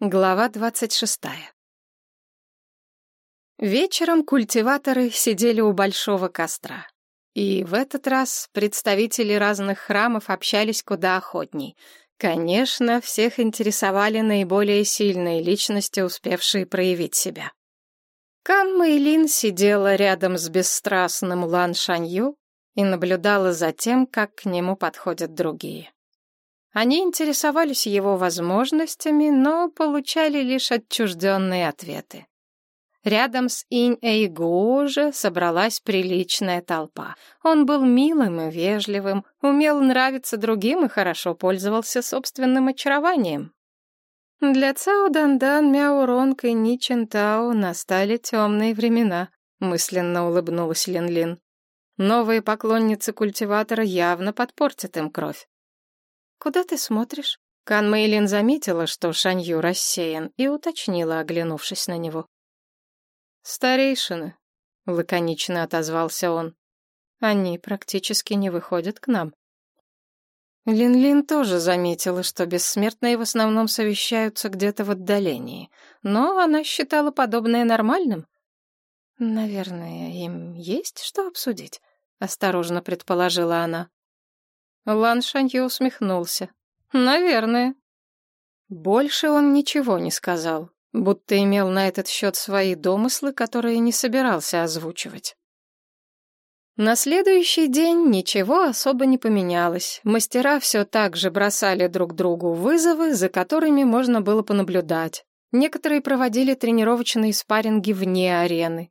Глава двадцать шестая. Вечером культиваторы сидели у большого костра. И в этот раз представители разных храмов общались куда охотней. Конечно, всех интересовали наиболее сильные личности, успевшие проявить себя. Кан Мэйлин сидела рядом с бесстрастным Лан Шанью и наблюдала за тем, как к нему подходят другие. Они интересовались его возможностями, но получали лишь отчужденные ответы. Рядом с Инь-Эйгу же собралась приличная толпа. Он был милым и вежливым, умел нравиться другим и хорошо пользовался собственным очарованием. Для Цао Дандан, Мяо Ронг и Ни Чен Тао настали темные времена, мысленно улыбнулась Лин Лин. Новые поклонницы культиватора явно подпортят им кровь. «Куда ты смотришь?» Кан Мэйлин заметила, что Шанью рассеян, и уточнила, оглянувшись на него. «Старейшины», — лаконично отозвался он. «Они практически не выходят к нам». Лин-Лин тоже заметила, что бессмертные в основном совещаются где-то в отдалении, но она считала подобное нормальным. «Наверное, им есть что обсудить», — осторожно предположила она. Лан Шанье усмехнулся. «Наверное». Больше он ничего не сказал, будто имел на этот счет свои домыслы, которые не собирался озвучивать. На следующий день ничего особо не поменялось. Мастера все так же бросали друг другу вызовы, за которыми можно было понаблюдать. Некоторые проводили тренировочные спарринги вне арены.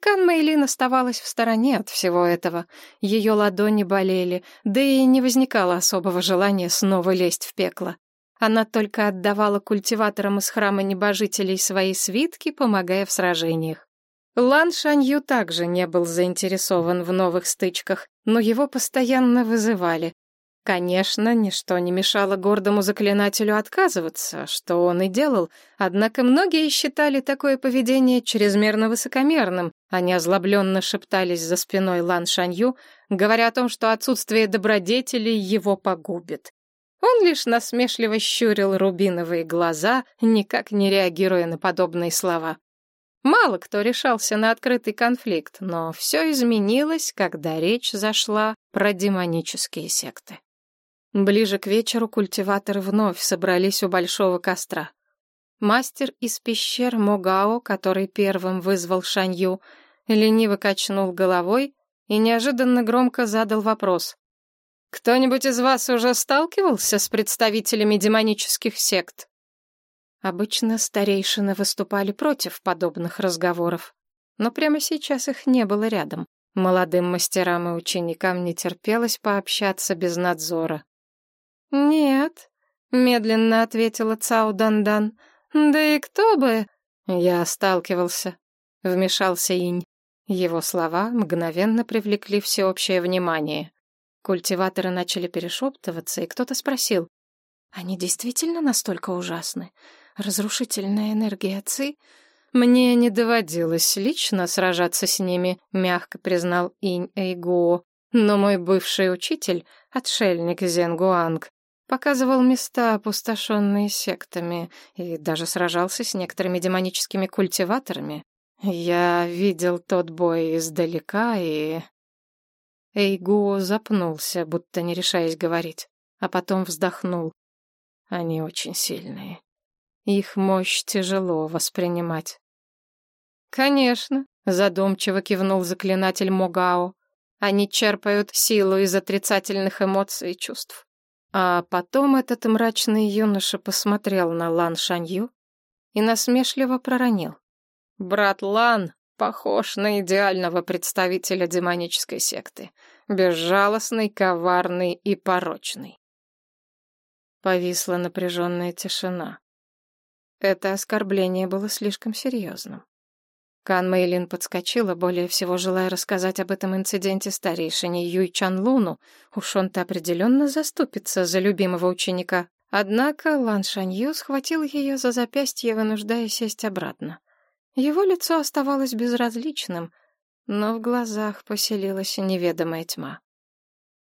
Кан Мэйлин оставалась в стороне от всего этого. Ее ладони болели, да и не возникало особого желания снова лезть в пекло. Она только отдавала культиваторам из храма небожителей свои свитки, помогая в сражениях. Лан Шанью также не был заинтересован в новых стычках, но его постоянно вызывали. Конечно, ничто не мешало гордому заклинателю отказываться, что он и делал, однако многие считали такое поведение чрезмерно высокомерным, они озлобленно шептались за спиной Лан Шанью, говоря о том, что отсутствие добродетелей его погубит. Он лишь насмешливо щурил рубиновые глаза, никак не реагируя на подобные слова. Мало кто решался на открытый конфликт, но все изменилось, когда речь зашла про демонические секты. Ближе к вечеру культиваторы вновь собрались у большого костра. Мастер из пещер Могао, который первым вызвал Шанью, лениво качнул головой и неожиданно громко задал вопрос. «Кто-нибудь из вас уже сталкивался с представителями демонических сект?» Обычно старейшины выступали против подобных разговоров, но прямо сейчас их не было рядом. Молодым мастерам и ученикам не терпелось пообщаться без надзора. «Нет», — медленно ответила Цао Дандан. «Да и кто бы...» «Я сталкивался», — вмешался Инь. Его слова мгновенно привлекли всеобщее внимание. Культиваторы начали перешептываться, и кто-то спросил. «Они действительно настолько ужасны? Разрушительная энергия Ци...» «Мне не доводилось лично сражаться с ними», — мягко признал Инь Эйгуо. «Но мой бывший учитель, отшельник Зенгуанг, Показывал места, опустошенные сектами, и даже сражался с некоторыми демоническими культиваторами. Я видел тот бой издалека, и... Эйгу запнулся, будто не решаясь говорить, а потом вздохнул. Они очень сильные. Их мощь тяжело воспринимать. «Конечно», — задумчиво кивнул заклинатель Могао. «Они черпают силу из отрицательных эмоций и чувств. А потом этот мрачный юноша посмотрел на Лан Шанью и насмешливо проронил. «Брат Лан похож на идеального представителя демонической секты. Безжалостный, коварный и порочный». Повисла напряженная тишина. Это оскорбление было слишком серьезным. Кан Мэйлин подскочила, более всего желая рассказать об этом инциденте старейшине Юй Чан Луну. Уж он-то определенно заступится за любимого ученика. Однако Лан Шанью схватил ее за запястье, вынуждая сесть обратно. Его лицо оставалось безразличным, но в глазах поселилась неведомая тьма.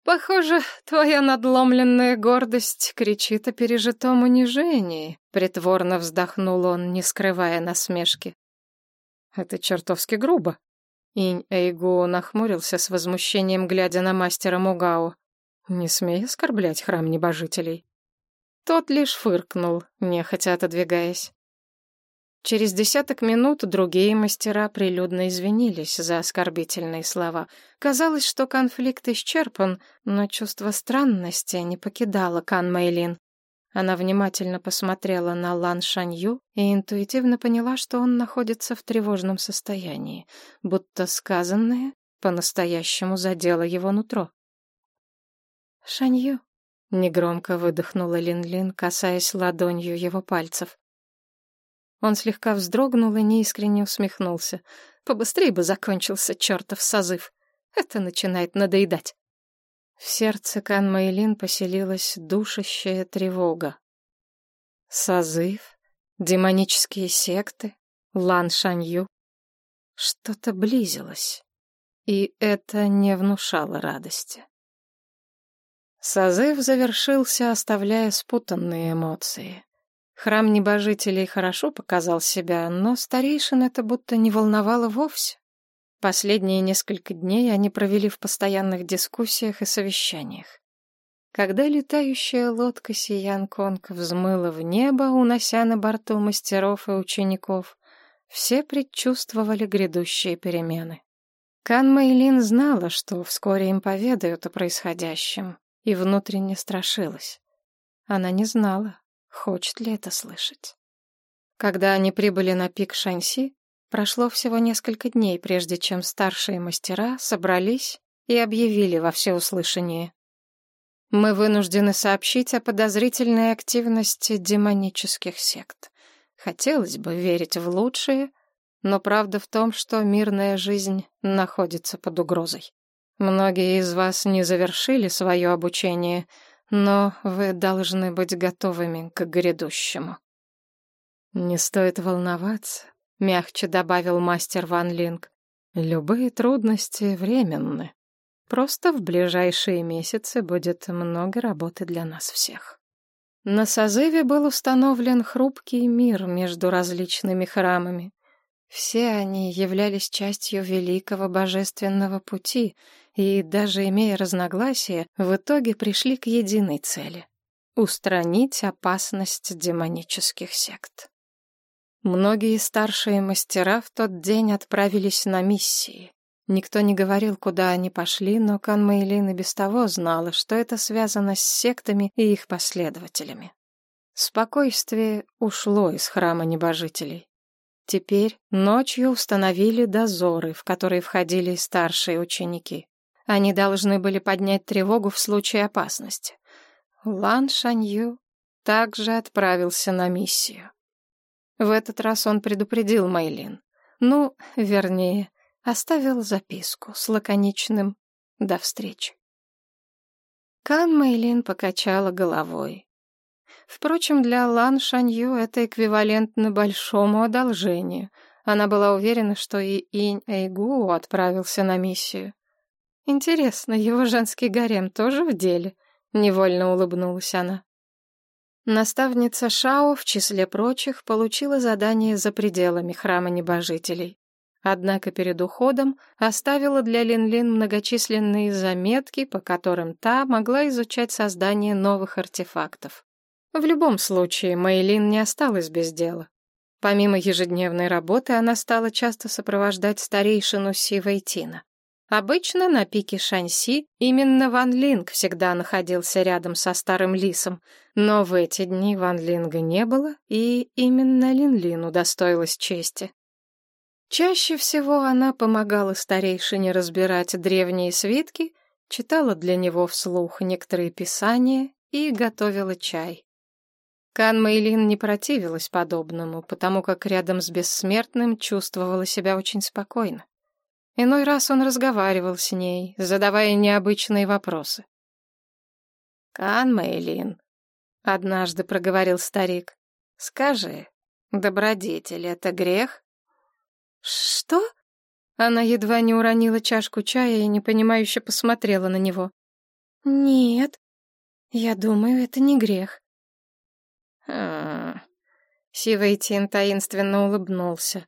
Похоже, твоя надломленная гордость кричит о пережитом унижении, притворно вздохнул он, не скрывая насмешки. Это чертовски грубо. Инь Эйгу нахмурился с возмущением, глядя на мастера Мугао. Не смей оскорблять храм небожителей. Тот лишь фыркнул, нехотя отодвигаясь. Через десяток минут другие мастера прилюдно извинились за оскорбительные слова. Казалось, что конфликт исчерпан, но чувство странности не покидало Кан Мэйлин. Она внимательно посмотрела на Лан Шанью и интуитивно поняла, что он находится в тревожном состоянии, будто сказанное по-настоящему задело его нутро. «Шанью», — негромко выдохнула Лин-Лин, касаясь ладонью его пальцев. Он слегка вздрогнул и неискренне усмехнулся. Побыстрее бы закончился чертов созыв. Это начинает надоедать. В сердце Кан Мэйлин поселилась душащая тревога. Созыв, демонические секты, Лан Шанью. Что-то близилось, и это не внушало радости. Созыв завершился, оставляя спутанные эмоции. Храм небожителей хорошо показал себя, но старейшин это будто не волновало вовсе. Последние несколько дней они провели в постоянных дискуссиях и совещаниях. Когда летающая лодка Сиян Конг взмыла в небо, унося на борту мастеров и учеников, все предчувствовали грядущие перемены. Кан Мэйлин знала, что вскоре им поведают о происходящем, и внутренне страшилась. Она не знала, Хочет ли это слышать? Когда они прибыли на пик Шанси, прошло всего несколько дней, прежде чем старшие мастера собрались и объявили во всеуслышание. Мы вынуждены сообщить о подозрительной активности демонических сект. Хотелось бы верить в лучшее, но правда в том, что мирная жизнь находится под угрозой. Многие из вас не завершили свое обучение — но вы должны быть готовыми к грядущему. Не стоит волноваться, мягче добавил мастер Ван Линг. Любые трудности временны. Просто в ближайшие месяцы будет много работы для нас всех. На созыве был установлен хрупкий мир между различными храмами. Все они являлись частью великого божественного пути, и, даже имея разногласия, в итоге пришли к единой цели — устранить опасность демонических сект. Многие старшие мастера в тот день отправились на миссии. Никто не говорил, куда они пошли, но Кан Мэйлин и без того знала, что это связано с сектами и их последователями. Спокойствие ушло из храма небожителей. Теперь ночью установили дозоры, в которые входили старшие ученики. Они должны были поднять тревогу в случае опасности. Лан Шанью также отправился на миссию. В этот раз он предупредил Мэйлин. Ну, вернее, оставил записку с лаконичным «До встречи». Кан Мэйлин покачала головой. Впрочем, для Лан Шанью это эквивалентно большому одолжению. Она была уверена, что и Инь Эйгу отправился на миссию. Интересно, его женский гарем тоже в деле? Невольно улыбнулась она. Наставница Шао, в числе прочих, получила задание за пределами храма небожителей. Однако перед уходом оставила для Лин-Лин многочисленные заметки, по которым та могла изучать создание новых артефактов. В любом случае, Мэйлин не осталась без дела. Помимо ежедневной работы, она стала часто сопровождать старейшину Си Вэйтина. Обычно на пике Шанси именно Ван Линг всегда находился рядом со старым лисом, но в эти дни Ван Линга не было, и именно Лин Лин удостоилась чести. Чаще всего она помогала старейшине разбирать древние свитки, читала для него вслух некоторые писания и готовила чай. Кан Мэйлин не противилась подобному, потому как рядом с бессмертным чувствовала себя очень спокойно. Иной раз он разговаривал с ней, задавая необычные вопросы. «Кан Мэйлин», — однажды проговорил старик, — «скажи, добродетель — это грех?» «Что?» Она едва не уронила чашку чая и непонимающе посмотрела на него. «Нет, я думаю, это не грех». «Хм...» Сивейтин таинственно улыбнулся.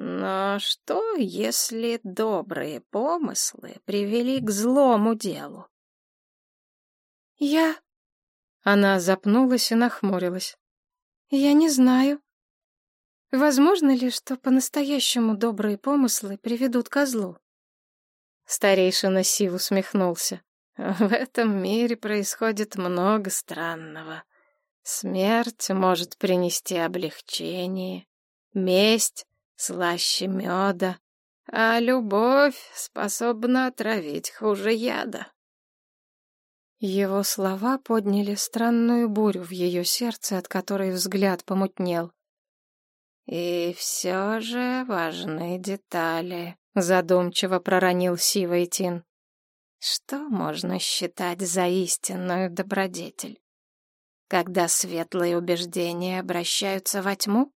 Но что, если добрые помыслы привели к злому делу? Я... Она запнулась и нахмурилась. Я не знаю. Возможно ли, что по-настоящему добрые помыслы приведут ко злу? Старейшина Сив усмехнулся. В этом мире происходит много странного. Смерть может принести облегчение, месть слаще меда, а любовь способна отравить хуже яда. Его слова подняли странную бурю в ее сердце, от которой взгляд помутнел. «И все же важные детали», — задумчиво проронил Сивайтин. «Что можно считать за истинную добродетель? Когда светлые убеждения обращаются во тьму?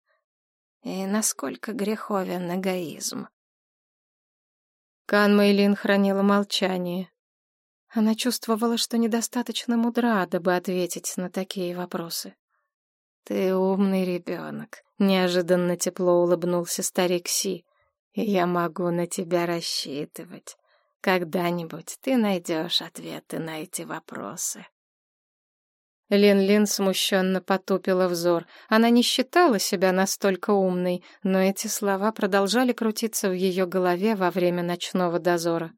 И насколько греховен эгоизм. Кан Мэйлин хранила молчание. Она чувствовала, что недостаточно мудра, дабы ответить на такие вопросы. «Ты умный ребенок», — неожиданно тепло улыбнулся старик Си. «Я могу на тебя рассчитывать. Когда-нибудь ты найдешь ответы на эти вопросы». Лин-Лин смущенно потупила взор. Она не считала себя настолько умной, но эти слова продолжали крутиться в ее голове во время ночного дозора.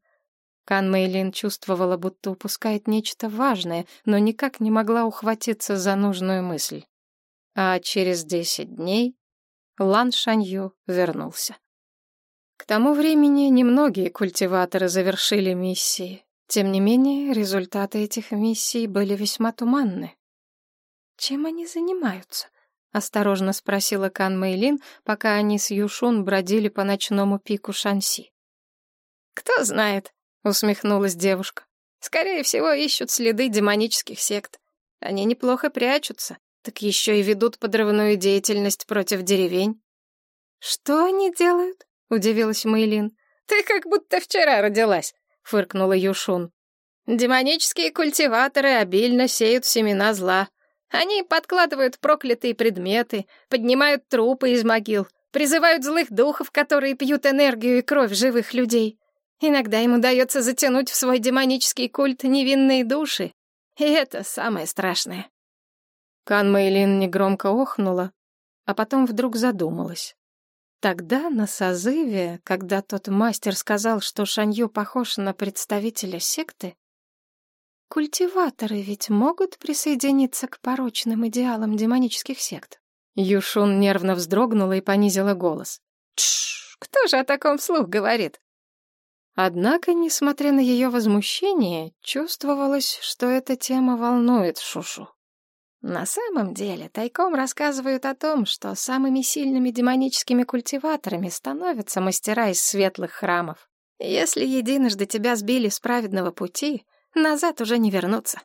Кан Мэйлин чувствовала, будто упускает нечто важное, но никак не могла ухватиться за нужную мысль. А через десять дней Лан Шанью вернулся. К тому времени немногие культиваторы завершили миссии. Тем не менее, результаты этих миссий были весьма туманны. «Чем они занимаются?» — осторожно спросила Кан Мэйлин, пока они с Юшун бродили по ночному пику Шанси. «Кто знает», — усмехнулась девушка. «Скорее всего, ищут следы демонических сект. Они неплохо прячутся, так еще и ведут подрывную деятельность против деревень». «Что они делают?» — удивилась Мэйлин. «Ты как будто вчера родилась», — фыркнула Юшун. «Демонические культиваторы обильно сеют семена зла. Они подкладывают проклятые предметы, поднимают трупы из могил, призывают злых духов, которые пьют энергию и кровь живых людей. Иногда им удается затянуть в свой демонический культ невинные души. И это самое страшное. Кан Мэйлин негромко охнула, а потом вдруг задумалась. Тогда на созыве, когда тот мастер сказал, что Шанью похож на представителя секты, Культиваторы ведь могут присоединиться к порочным идеалам демонических сект. Юшун нервно вздрогнула и понизила голос. Тш, кто же о таком вслух говорит? Однако, несмотря на ее возмущение, чувствовалось, что эта тема волнует Шушу. На самом деле, тайком рассказывают о том, что самыми сильными демоническими культиваторами становятся мастера из светлых храмов. Если единожды тебя сбили с праведного пути, Назад уже не вернуться.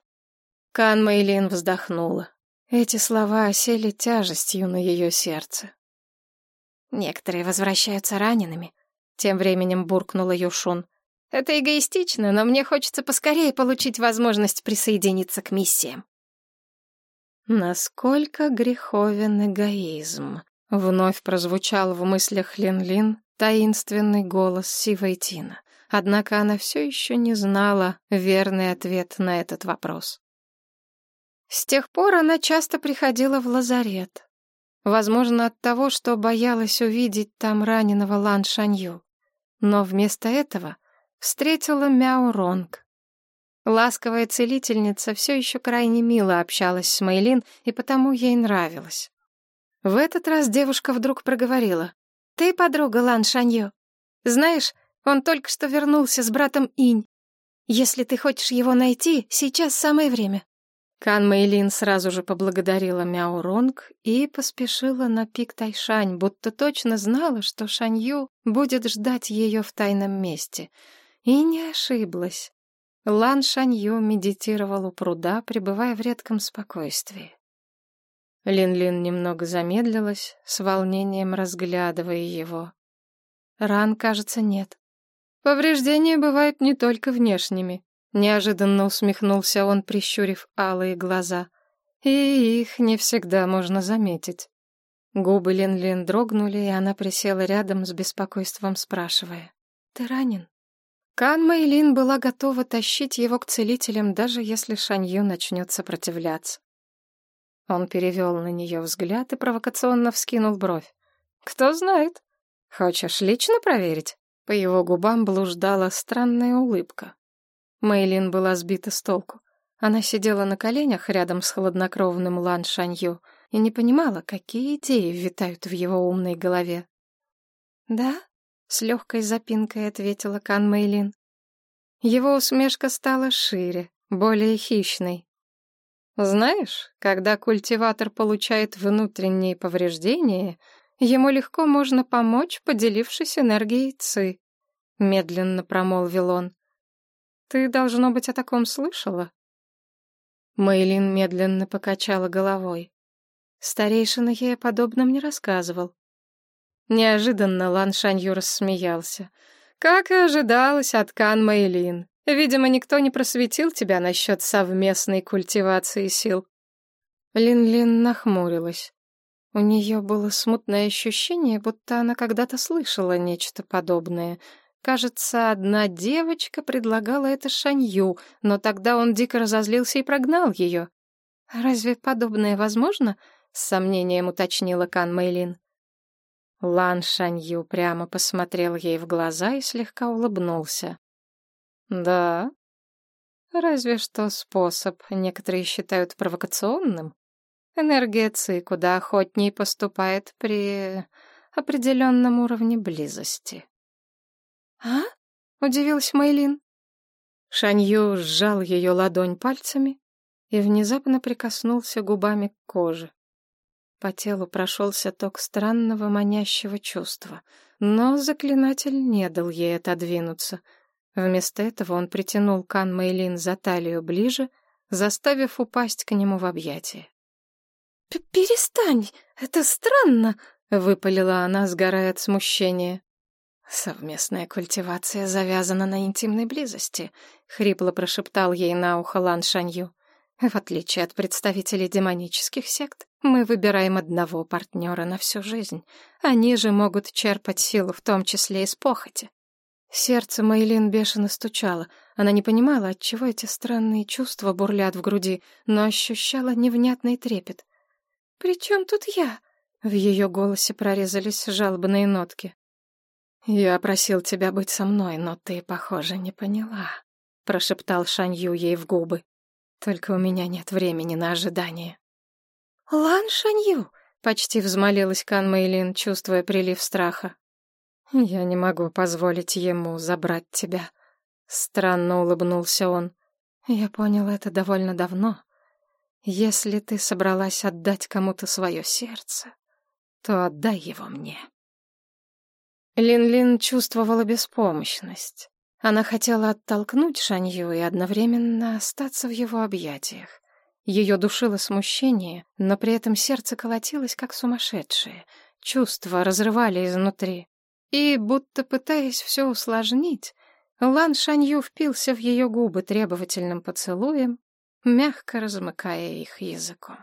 Кан Мэйлин вздохнула. Эти слова осели тяжестью на ее сердце. Некоторые возвращаются ранеными. Тем временем буркнула Юшун. Это эгоистично, но мне хочется поскорее получить возможность присоединиться к миссиям. Насколько греховен эгоизм, вновь прозвучал в мыслях Лин-Лин таинственный голос Сивайтина. Однако она все еще не знала верный ответ на этот вопрос. С тех пор она часто приходила в лазарет. Возможно, от того, что боялась увидеть там раненого Лан Шанью. Но вместо этого встретила Мяо Ронг. Ласковая целительница все еще крайне мило общалась с Мэйлин, и потому ей нравилось. В этот раз девушка вдруг проговорила. «Ты подруга Лан Шанью. Знаешь, он только что вернулся с братом Инь. Если ты хочешь его найти, сейчас самое время». Кан Мэйлин сразу же поблагодарила Мяо Ронг и поспешила на пик Тайшань, будто точно знала, что Шанью будет ждать ее в тайном месте. И не ошиблась. Лан Шанью медитировал у пруда, пребывая в редком спокойствии. Лин-Лин немного замедлилась, с волнением разглядывая его. Ран, кажется, нет. Повреждения бывают не только внешними. Неожиданно усмехнулся он, прищурив алые глаза. И их не всегда можно заметить. Губы Лин-Лин дрогнули, и она присела рядом с беспокойством, спрашивая. «Ты ранен?» Кан Мэйлин была готова тащить его к целителям, даже если Шанью начнет сопротивляться. Он перевел на нее взгляд и провокационно вскинул бровь. «Кто знает? Хочешь лично проверить?» По его губам блуждала странная улыбка. Мэйлин была сбита с толку. Она сидела на коленях рядом с хладнокровным Лан Шанью и не понимала, какие идеи витают в его умной голове. «Да?» — с легкой запинкой ответила Кан Мэйлин. Его усмешка стала шире, более хищной. «Знаешь, когда культиватор получает внутренние повреждения, ему легко можно помочь, поделившись энергией Ци», — медленно промолвил он. «Ты, должно быть, о таком слышала?» Мэйлин медленно покачала головой. Старейшина ей о подобном не рассказывал. Неожиданно Лан Шанью рассмеялся. «Как и ожидалось от Кан Мэйлин. Видимо, никто не просветил тебя насчет совместной культивации сил». Лин-Лин нахмурилась. У нее было смутное ощущение, будто она когда-то слышала нечто подобное — Кажется, одна девочка предлагала это Шанью, но тогда он дико разозлился и прогнал ее. «Разве подобное возможно?» — с сомнением уточнила Кан Мэйлин. Лан Шанью прямо посмотрел ей в глаза и слегка улыбнулся. «Да, разве что способ некоторые считают провокационным. Энергия Ци куда охотнее поступает при определенном уровне близости». «А?» — удивилась Мэйлин. Шанью сжал ее ладонь пальцами и внезапно прикоснулся губами к коже. По телу прошелся ток странного манящего чувства, но заклинатель не дал ей отодвинуться. Вместо этого он притянул Кан Мэйлин за талию ближе, заставив упасть к нему в объятия. «Перестань, это странно!» — выпалила она, сгорая от смущения. «Совместная культивация завязана на интимной близости», — хрипло прошептал ей на ухо Лан Шанью. «В отличие от представителей демонических сект, мы выбираем одного партнера на всю жизнь. Они же могут черпать силу, в том числе из похоти». Сердце Мейлин бешено стучало. Она не понимала, от чего эти странные чувства бурлят в груди, но ощущала невнятный трепет. «При чем тут я?» В ее голосе прорезались жалобные нотки. «Я просил тебя быть со мной, но ты, похоже, не поняла», — прошептал Шанью ей в губы. «Только у меня нет времени на ожидание». «Лан Шанью!» — почти взмолилась Кан Мэйлин, чувствуя прилив страха. «Я не могу позволить ему забрать тебя», — странно улыбнулся он. «Я понял это довольно давно. Если ты собралась отдать кому-то свое сердце, то отдай его мне». Лин-Лин чувствовала беспомощность. Она хотела оттолкнуть Шанью и одновременно остаться в его объятиях. Ее душило смущение, но при этом сердце колотилось, как сумасшедшее. Чувства разрывали изнутри. И, будто пытаясь все усложнить, Лан Шанью впился в ее губы требовательным поцелуем, мягко размыкая их языком.